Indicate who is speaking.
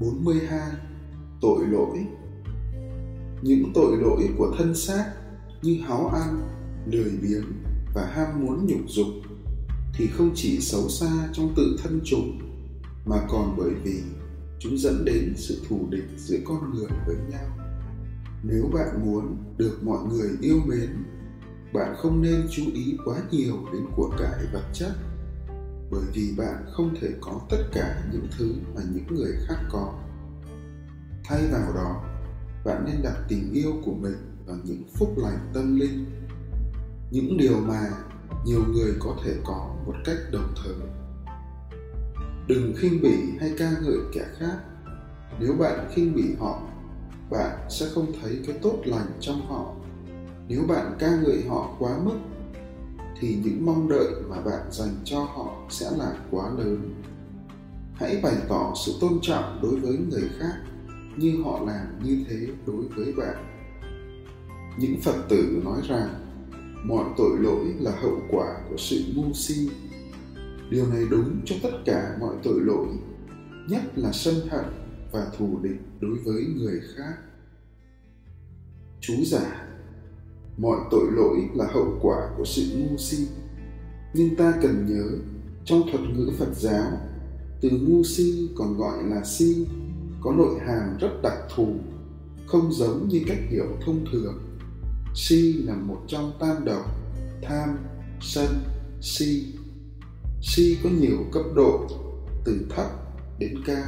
Speaker 1: 42 Tội lỗi. Những tội lỗi của thân xác như háo ăn, lười biếng và ham muốn nhục dục thì không chỉ xấu xa trong tự thân chúng mà còn bởi vì chúng dẫn đến sự thù địch giữa con người với nhau. Nếu bạn muốn được mọi người yêu mến bạn không nên chú ý quá nhiều đến của cải vật chất bởi vì bạn không thể có tất cả những thứ mà những người khác có. Thay vào đó, bạn nên đặt tình yêu của mình vào những phúc lành tâm linh, những điều mà nhiều người có thể có một cách đồng thời. Đừng khinh bỉ hay ca ngợi kẻ khác. Nếu bạn khinh bỉ họ, bạn sẽ không thấy cái tốt lành trong họ. Nếu bạn ca ngợi họ quá mức thì những mong đợi mà bạn dành cho họ sẽ là quá lớn. Hãy bày tỏ sự tôn trọng đối với người khác như họ làm như thế đối với bạn. Những phật tử nói rằng, mọi tội lỗi là hậu quả của sự ngu si. Điều này đúng cho tất cả mọi tội lỗi, nhất là sân hận và thù địch đối với người khác. Chú giải mọi tội lỗi là hậu quả của sự ngu si. Nhưng ta cần nhớ, trong thuật ngữ phật giáo, từ ngu si còn gọi là si, có nội hàm rất đặc thù, không giống như cách hiểu thông thường. Si là một trong tam độc tham, sân, si. Si có nhiều cấp độ, từ thấp đến cao.